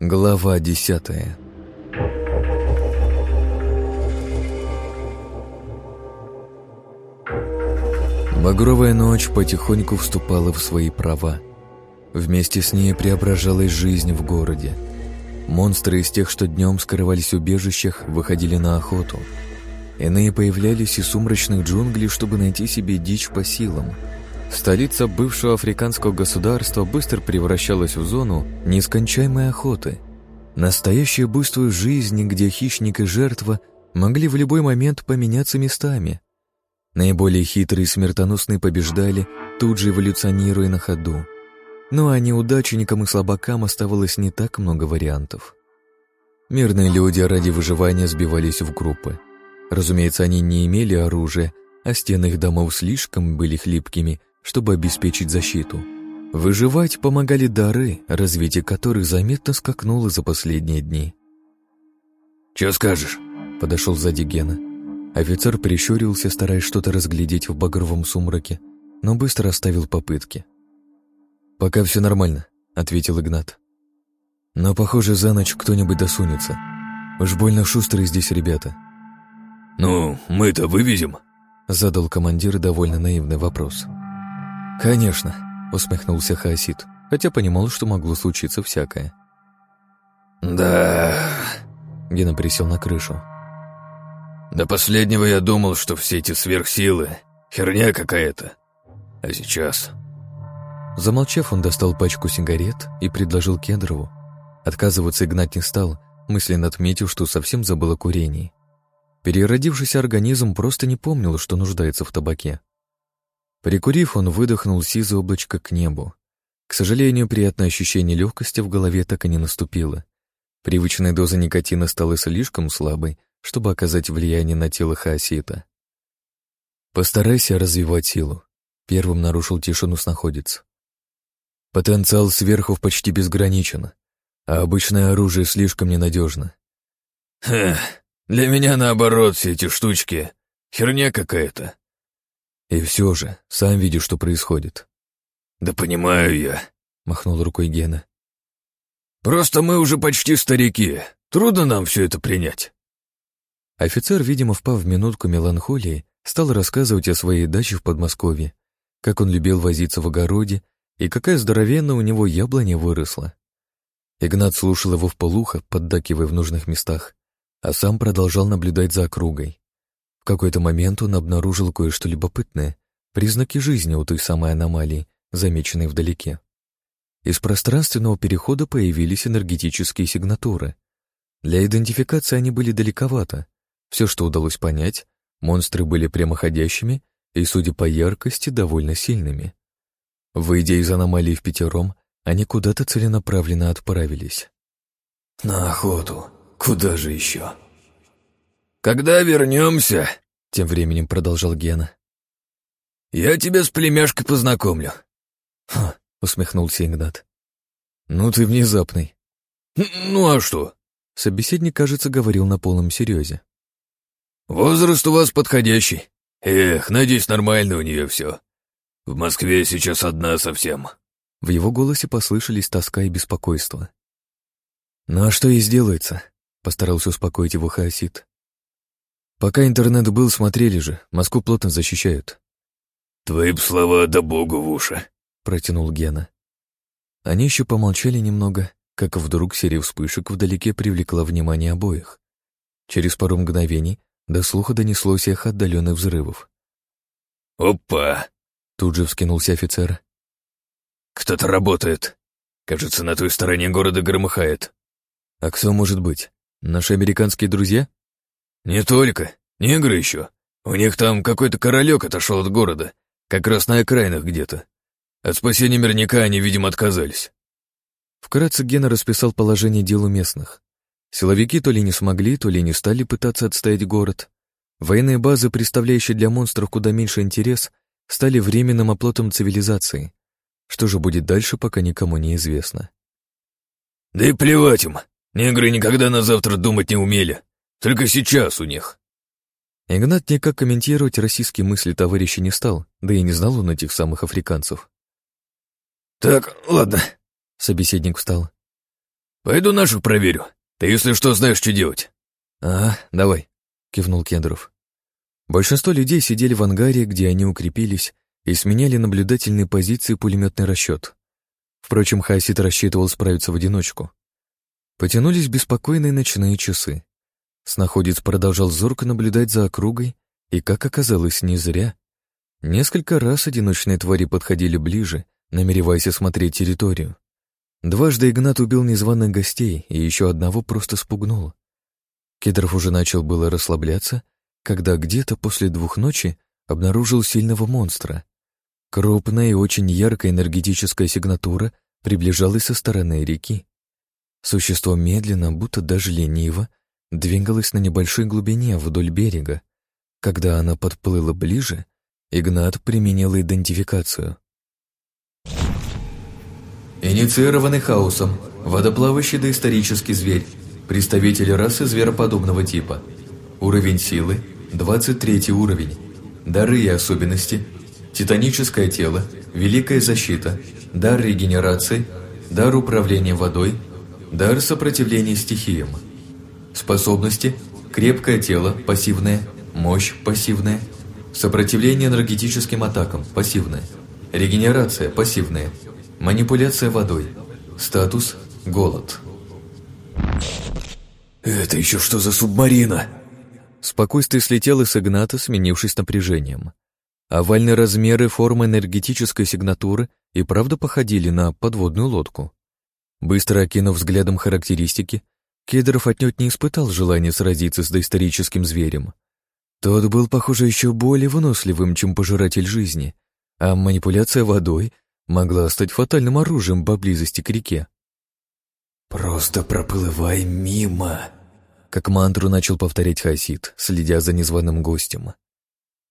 Глава десятая Багровая ночь потихоньку вступала в свои права. Вместе с ней преображалась жизнь в городе. Монстры из тех, что днем скрывались в убежищах, выходили на охоту. Иные появлялись из сумрачных джунглей, чтобы найти себе дичь по силам. Столица бывшего африканского государства быстро превращалась в зону нескончаемой охоты. Настоящая буйство жизни, где хищник и жертва могли в любой момент поменяться местами. Наиболее хитрые и смертоносные побеждали, тут же эволюционируя на ходу. Ну а неудачникам и слабакам оставалось не так много вариантов. Мирные люди ради выживания сбивались в группы. Разумеется, они не имели оружия, а стены их домов слишком были хлипкими, чтобы обеспечить защиту. Выживать помогали дары, развитие которых заметно скакнуло за последние дни. «Чё скажешь?» — подошел сзади Гена. Офицер прищурился, стараясь что-то разглядеть в багровом сумраке, но быстро оставил попытки. «Пока все нормально», — ответил Игнат. «Но, похоже, за ночь кто-нибудь досунется. Уж больно шустрые здесь ребята». «Ну, мы-то вывезем?» — задал командир довольно наивный вопрос. «Конечно», — усмехнулся Хаосид, хотя понимал, что могло случиться всякое. «Да...» — Гена присел на крышу. «До последнего я думал, что все эти сверхсилы — херня какая-то. А сейчас...» Замолчав, он достал пачку сигарет и предложил Кедрову. Отказываться Игнат не стал, мысленно отметив, что совсем забыл о курении. Переродившийся организм просто не помнил, что нуждается в табаке. Прикурив, он выдохнул сизое облачко к небу. К сожалению, приятное ощущение легкости в голове так и не наступило. Привычная доза никотина стала слишком слабой, чтобы оказать влияние на тело хаосита. «Постарайся развивать силу», — первым нарушил тишину снаходец. Потенциал сверху почти безграничен, а обычное оружие слишком ненадежно. Хм, для меня наоборот все эти штучки херня какая-то. И все же, сам видишь, что происходит. Да понимаю я, махнул рукой Гена. Просто мы уже почти старики. Трудно нам все это принять. Офицер, видимо, впав в минутку меланхолии, стал рассказывать о своей даче в Подмосковье, как он любил возиться в огороде и какая здоровенная у него яблоня выросла. Игнат слушал его вполуха, поддакивая в нужных местах, а сам продолжал наблюдать за округой. Какой-то момент он обнаружил кое-что любопытное, признаки жизни у той самой аномалии, замеченной вдалеке. Из пространственного перехода появились энергетические сигнатуры. Для идентификации они были далековато. Все, что удалось понять, монстры были прямоходящими и, судя по яркости, довольно сильными. Выйдя из аномалии в пятером, они куда-то целенаправленно отправились. «На охоту. Куда же еще?» «Когда вернемся?» — тем временем продолжал Гена. «Я тебя с племяшкой познакомлю». «Ха», — усмехнулся Игнат. «Ну ты внезапный». «Ну а что?» Собеседник, кажется, говорил на полном серьезе. «Возраст у вас подходящий. Эх, надеюсь, нормально у нее все. В Москве сейчас одна совсем». В его голосе послышались тоска и беспокойство. «Ну а что ей сделается?» — постарался успокоить его Хаосид. «Пока интернет был, смотрели же, Москву плотно защищают». «Твои б слова да богу в уши», — протянул Гена. Они еще помолчали немного, как вдруг серия вспышек вдалеке привлекла внимание обоих. Через пару мгновений до слуха донеслось эхо отдаленных взрывов. «Опа!» Тут же вскинулся офицер. «Кто-то работает. Кажется, на той стороне города громыхает». «А кто может быть? Наши американские друзья?» «Не только. Негры еще. У них там какой-то королек отошел от города, как раз на окраинах где-то. От спасения мирника они, видимо, отказались». Вкратце Гена расписал положение дел у местных. Силовики то ли не смогли, то ли не стали пытаться отстоять город. Военные базы, представляющие для монстров куда меньше интерес, стали временным оплотом цивилизации. Что же будет дальше, пока никому не известно. «Да и плевать им. Негры никогда на завтра думать не умели. Только сейчас у них». Игнат никак комментировать российские мысли товарища не стал, да и не знал он этих самых африканцев. «Так, ладно», — собеседник встал. Пойду наших проверю. Ты, если что, знаешь, что делать». «А, давай», — кивнул Кендров. Большинство людей сидели в ангаре, где они укрепились, и сменяли наблюдательные позиции пулеметный расчет. Впрочем, Хасид рассчитывал справиться в одиночку. Потянулись беспокойные ночные часы. Снаходец продолжал зорко наблюдать за округой, и, как оказалось, не зря. Несколько раз одиночные твари подходили ближе, намереваясь осмотреть территорию. Дважды Игнат убил незваных гостей, и еще одного просто спугнул. Кедров уже начал было расслабляться, когда где-то после двух ночи обнаружил сильного монстра. Крупная и очень яркая энергетическая сигнатура приближалась со стороны реки. Существо медленно, будто даже лениво, двигалось на небольшой глубине вдоль берега. Когда она подплыла ближе, Игнат применил идентификацию. Инициированный хаосом, водоплавающий доисторический зверь, представитель расы звероподобного типа. Уровень силы – 23 уровень. Дары и особенности – титаническое тело, великая защита, дар регенерации, дар управления водой, дар сопротивления стихиям. Способности – крепкое тело, пассивное, мощь, пассивная, сопротивление энергетическим атакам, пассивное, регенерация, пассивная – Манипуляция водой. Статус – голод. «Это еще что за субмарина?» Спокойствие слетело с Игната, сменившись напряжением. Овальные размеры, форма энергетической сигнатуры и правда походили на подводную лодку. Быстро окинув взглядом характеристики, Кедров отнюдь не испытал желания сразиться с доисторическим зверем. Тот был, похоже, еще более выносливым, чем пожиратель жизни, а манипуляция водой могла стать фатальным оружием поблизости к реке. «Просто проплывай мимо», — как мантру начал повторять Хасид, следя за незваным гостем.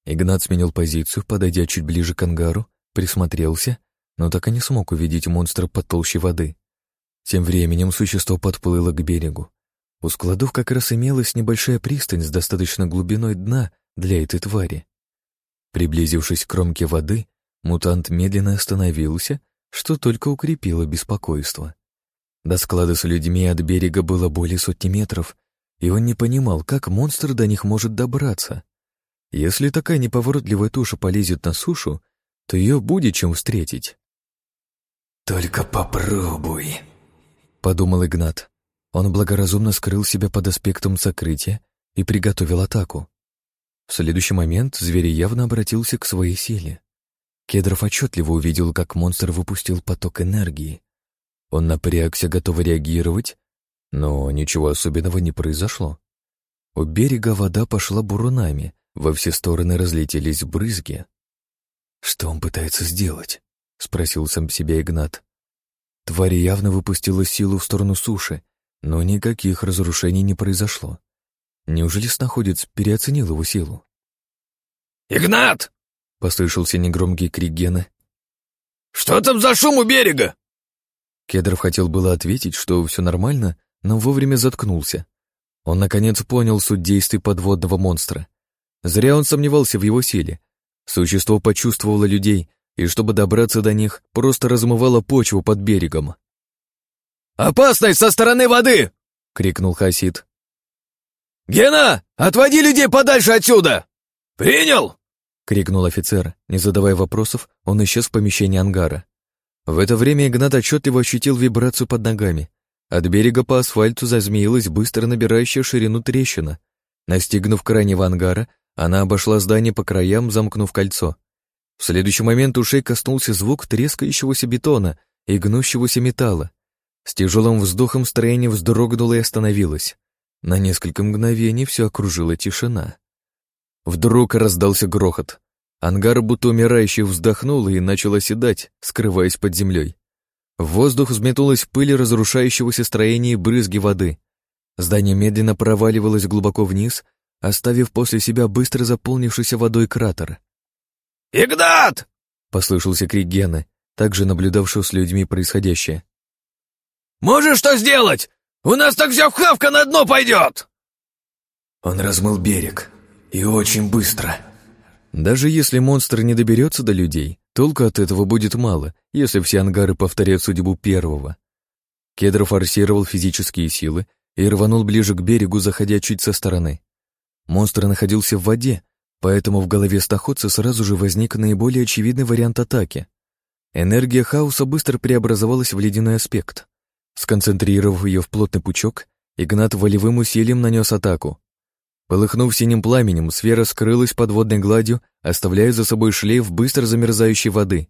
Игнат сменил позицию, подойдя чуть ближе к ангару, присмотрелся, но так и не смог увидеть монстра под толщей воды. Тем временем существо подплыло к берегу. У складов как раз имелась небольшая пристань с достаточно глубиной дна для этой твари. Приблизившись к кромке воды, Мутант медленно остановился, что только укрепило беспокойство. До склада с людьми от берега было более сотни метров, и он не понимал, как монстр до них может добраться. Если такая неповоротливая туша полезет на сушу, то ее будет чем встретить. «Только попробуй», — подумал Игнат. Он благоразумно скрыл себя под аспектом сокрытия и приготовил атаку. В следующий момент зверь явно обратился к своей силе. Кедров отчетливо увидел, как монстр выпустил поток энергии. Он напрягся, готовый реагировать, но ничего особенного не произошло. У берега вода пошла бурунами, во все стороны разлетелись брызги. «Что он пытается сделать?» — спросил сам себя Игнат. Тварь явно выпустила силу в сторону суши, но никаких разрушений не произошло. Неужели снаходец переоценил его силу? «Игнат!» — послышался негромкий крик Гены. «Что там за шум у берега?» Кедров хотел было ответить, что все нормально, но вовремя заткнулся. Он, наконец, понял суть действий подводного монстра. Зря он сомневался в его силе. Существо почувствовало людей, и чтобы добраться до них, просто размывало почву под берегом. «Опасность со стороны воды!» — крикнул Хасид. «Гена, отводи людей подальше отсюда!» «Принял!» — крикнул офицер. Не задавая вопросов, он исчез в помещении ангара. В это время Игнат отчетливо ощутил вибрацию под ногами. От берега по асфальту зазмеилась быстро набирающая ширину трещина. Настигнув крайнего ангара, она обошла здание по краям, замкнув кольцо. В следующий момент ушей коснулся звук трескающегося бетона и гнущегося металла. С тяжелым вздохом строение вздрогнуло и остановилось. На несколько мгновений все окружила тишина. Вдруг раздался грохот. Ангар будто умирающий вздохнул и начал оседать, скрываясь под землей. В воздух взметнулась пыль разрушающегося строения и брызги воды. Здание медленно проваливалось глубоко вниз, оставив после себя быстро заполнившийся водой кратер. «Игнат!» — послышался крик Гены, также наблюдавшего с людьми происходящее. «Можешь что сделать? У нас так вся вхавка на дно пойдет!» Он размыл берег, и очень быстро. Даже если монстр не доберется до людей, толку от этого будет мало, если все ангары повторят судьбу первого. Кедр форсировал физические силы и рванул ближе к берегу, заходя чуть со стороны. Монстр находился в воде, поэтому в голове стаходца сразу же возник наиболее очевидный вариант атаки. Энергия хаоса быстро преобразовалась в ледяной аспект. Сконцентрировав ее в плотный пучок, Игнат волевым усилием нанес атаку. Полыхнув синим пламенем, сфера скрылась под водной гладью, оставляя за собой шлейф быстро замерзающей воды.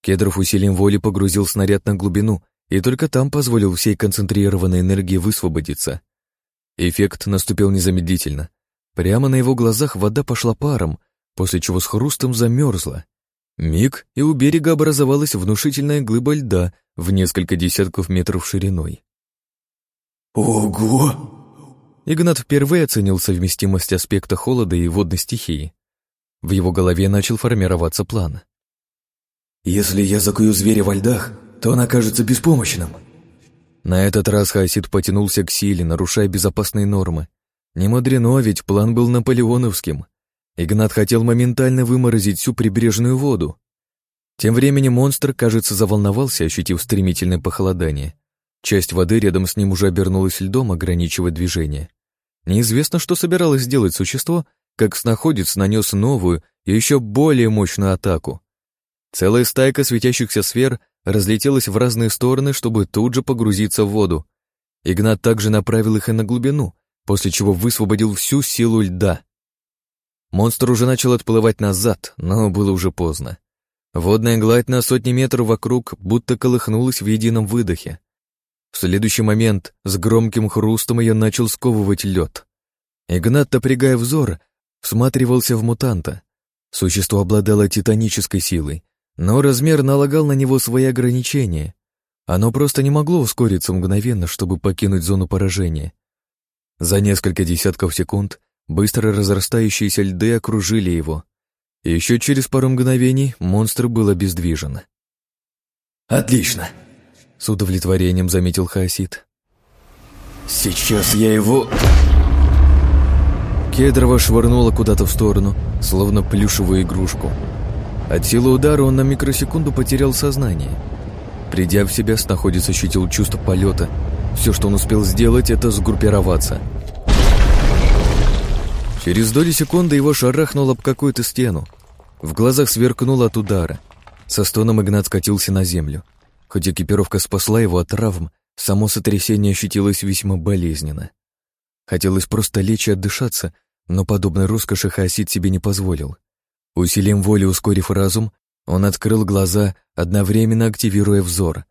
Кедров усилием воли погрузил снаряд на глубину и только там позволил всей концентрированной энергии высвободиться. Эффект наступил незамедлительно. Прямо на его глазах вода пошла паром, после чего с хрустом замерзла. Миг, и у берега образовалась внушительная глыба льда в несколько десятков метров шириной. «Ого!» Игнат впервые оценил совместимость аспекта холода и водной стихии. В его голове начал формироваться план. «Если я закую зверя во льдах, то он окажется беспомощным». На этот раз Хасид потянулся к силе, нарушая безопасные нормы. Не мудрено, ведь план был наполеоновским. Игнат хотел моментально выморозить всю прибрежную воду. Тем временем монстр, кажется, заволновался, ощутив стремительное похолодание. Часть воды рядом с ним уже обернулась льдом, ограничивая движение. Неизвестно, что собиралось сделать существо, как снаходец нанес новую и еще более мощную атаку. Целая стайка светящихся сфер разлетелась в разные стороны, чтобы тут же погрузиться в воду. Игнат также направил их и на глубину, после чего высвободил всю силу льда. Монстр уже начал отплывать назад, но было уже поздно. Водная гладь на сотни метров вокруг будто колыхнулась в едином выдохе. В следующий момент с громким хрустом ее начал сковывать лед. Игнат, напрягая взор, всматривался в мутанта. Существо обладало титанической силой, но размер налагал на него свои ограничения. Оно просто не могло ускориться мгновенно, чтобы покинуть зону поражения. За несколько десятков секунд быстро разрастающиеся льды окружили его. И еще через пару мгновений монстр был обездвижен. «Отлично!» — с удовлетворением заметил Хаосид. «Сейчас я его...» Кедрова швырнула куда-то в сторону, словно плюшевую игрушку. От силы удара он на микросекунду потерял сознание. Придя в себя, снаходец ощутил чувство полета. Все, что он успел сделать, это сгруппироваться. Через доли секунды его шарахнуло об какую-то стену. В глазах сверкнуло от удара. Со стоном Игнат скатился на землю. Хоть экипировка спасла его от травм, само сотрясение ощутилось весьма болезненно. Хотелось просто лечь и отдышаться, но подобной роскоши Хаосид себе не позволил. Усилием воли ускорив разум, он открыл глаза, одновременно активируя взор.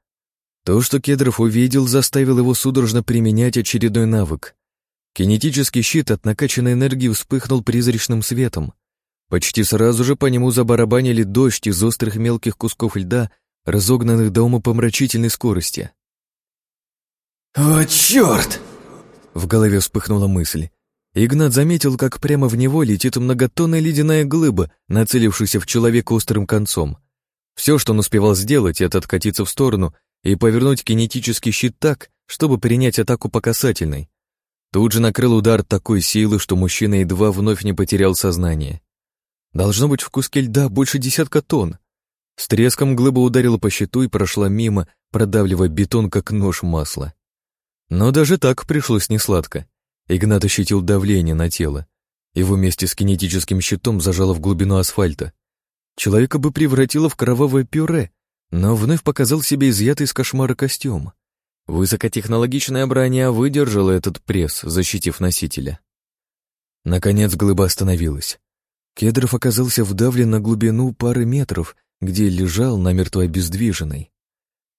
То, что Кедров увидел, заставил его судорожно применять очередной навык. Кинетический щит от накачанной энергии вспыхнул призрачным светом. Почти сразу же по нему забарабанили дождь из острых мелких кусков льда, разогнанных до умопомрачительной скорости. «О, черт!» В голове вспыхнула мысль. Игнат заметил, как прямо в него летит многотонная ледяная глыба, нацелившаяся в человека острым концом. Все, что он успевал сделать, это откатиться в сторону и повернуть кинетический щит так, чтобы принять атаку по касательной. Тут же накрыл удар такой силы, что мужчина едва вновь не потерял сознание. Должно быть в куске льда больше десятка тонн. С треском глыба ударила по щиту и прошла мимо, продавливая бетон, как нож масла. Но даже так пришлось несладко. Игнат ощутил давление на тело. Его вместе с кинетическим щитом зажало в глубину асфальта. Человека бы превратило в кровавое пюре, но вновь показал себе изъятый из кошмара костюм. Высокотехнологичная броня выдержала этот пресс, защитив носителя. Наконец глыба остановилась. Кедров оказался вдавлен на глубину пары метров где лежал намертво обездвиженный.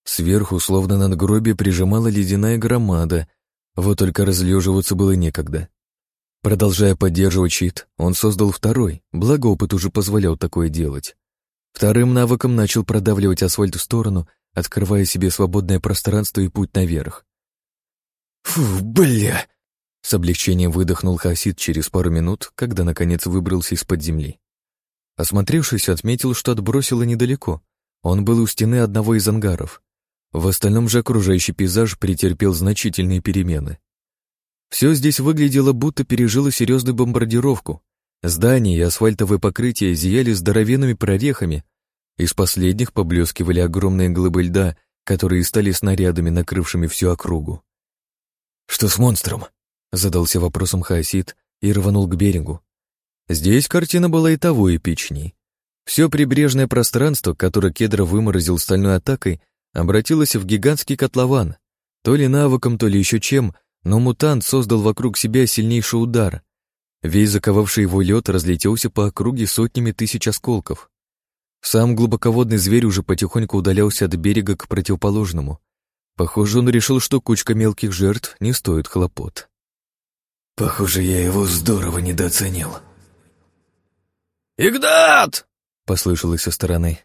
Сверху, словно над надгробие, прижимала ледяная громада, вот только разлеживаться было некогда. Продолжая поддерживать щит, он создал второй, благо опыт уже позволял такое делать. Вторым навыком начал продавливать асфальт в сторону, открывая себе свободное пространство и путь наверх. «Фу, бля!» С облегчением выдохнул Хасид через пару минут, когда наконец выбрался из-под земли. Осмотревшись, отметил, что отбросило недалеко. Он был у стены одного из ангаров. В остальном же окружающий пейзаж претерпел значительные перемены. Все здесь выглядело, будто пережило серьезную бомбардировку. Здания и асфальтовые покрытия зияли здоровенными прорехами. Из последних поблескивали огромные глыбы льда, которые стали снарядами, накрывшими всю округу. «Что с монстром?» — задался вопросом Хаосид и рванул к берегу. Здесь картина была и того эпичней. Все прибрежное пространство, которое Кедра выморозил стальной атакой, обратилось в гигантский котлован. То ли навыком, то ли еще чем, но мутант создал вокруг себя сильнейший удар. Весь заковавший его лед разлетелся по округе сотнями тысяч осколков. Сам глубоководный зверь уже потихоньку удалялся от берега к противоположному. Похоже, он решил, что кучка мелких жертв не стоит хлопот. «Похоже, я его здорово недооценил». «Игнат!» — послышалось со стороны.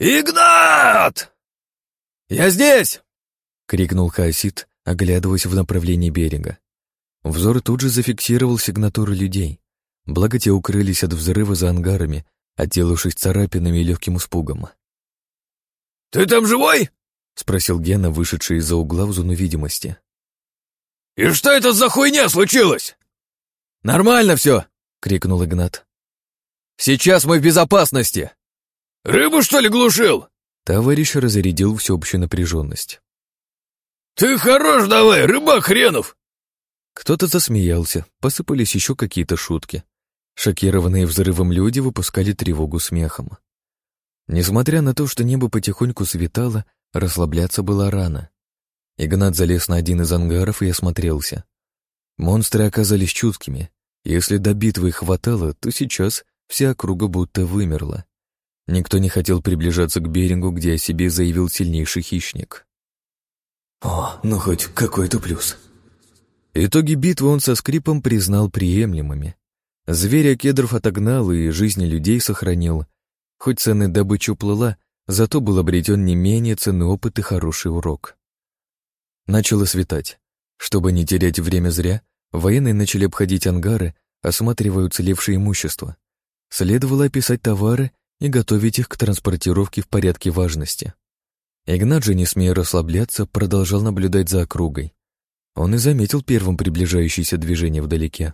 «Игнат!» «Я здесь!» — крикнул Хаосид, оглядываясь в направлении берега. Взор тут же зафиксировал сигнатуры людей. Благо те укрылись от взрыва за ангарами, отделавшись царапинами и легким испугом. «Ты там живой?» — спросил Гена, вышедший из-за угла в зону видимости. «И что это за хуйня случилась?» «Нормально все!» — крикнул Игнат. «Сейчас мы в безопасности!» «Рыбу, что ли, глушил?» Товарищ разрядил всеобщую напряженность. «Ты хорош давай, рыбак хренов!» Кто-то засмеялся, посыпались еще какие-то шутки. Шокированные взрывом люди выпускали тревогу смехом. Несмотря на то, что небо потихоньку светало, расслабляться было рано. Игнат залез на один из ангаров и осмотрелся. Монстры оказались чуткими. Если до битвы их хватало, то сейчас вся округа будто вымерла. Никто не хотел приближаться к берегу, где о себе заявил сильнейший хищник. «О, ну хоть какой-то плюс». Итоги битвы он со скрипом признал приемлемыми. Зверя кедров отогнал и жизни людей сохранил. Хоть ценная добыча уплыла, зато был обретен не менее ценный опыт и хороший урок. Начало светать. Чтобы не терять время зря, военные начали обходить ангары, осматривая уцелевшее имущество. Следовало описать товары и готовить их к транспортировке в порядке важности. Игнат же, не смея расслабляться, продолжал наблюдать за округой. Он и заметил первым приближающееся движение вдалеке.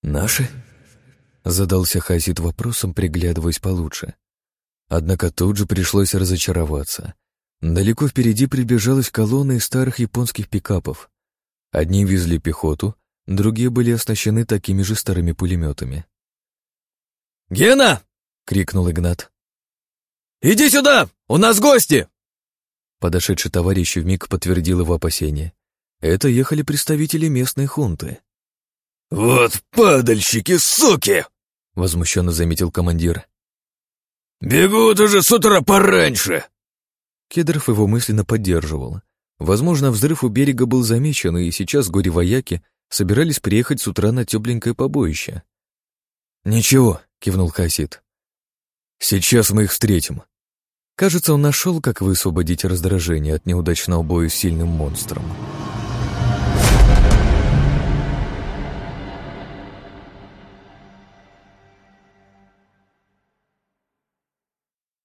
«Наши?» — задался Хасид вопросом, приглядываясь получше. Однако тут же пришлось разочароваться. Далеко впереди приближалась колонна из старых японских пикапов. Одни везли пехоту, другие были оснащены такими же старыми пулеметами. «Гена!» — крикнул Игнат. «Иди сюда! У нас гости!» Подошедший товарищ вмиг подтвердил его опасения. Это ехали представители местной хунты. «Вот падальщики, суки!» — возмущенно заметил командир. «Бегут уже с утра пораньше!» Кедров его мысленно поддерживал. Возможно, взрыв у берега был замечен, и сейчас горе-вояки собирались приехать с утра на тепленькое побоище. «Ничего», — кивнул Хасид. «Сейчас мы их встретим». Кажется, он нашел, как высвободить раздражение от неудачного боя с сильным монстром.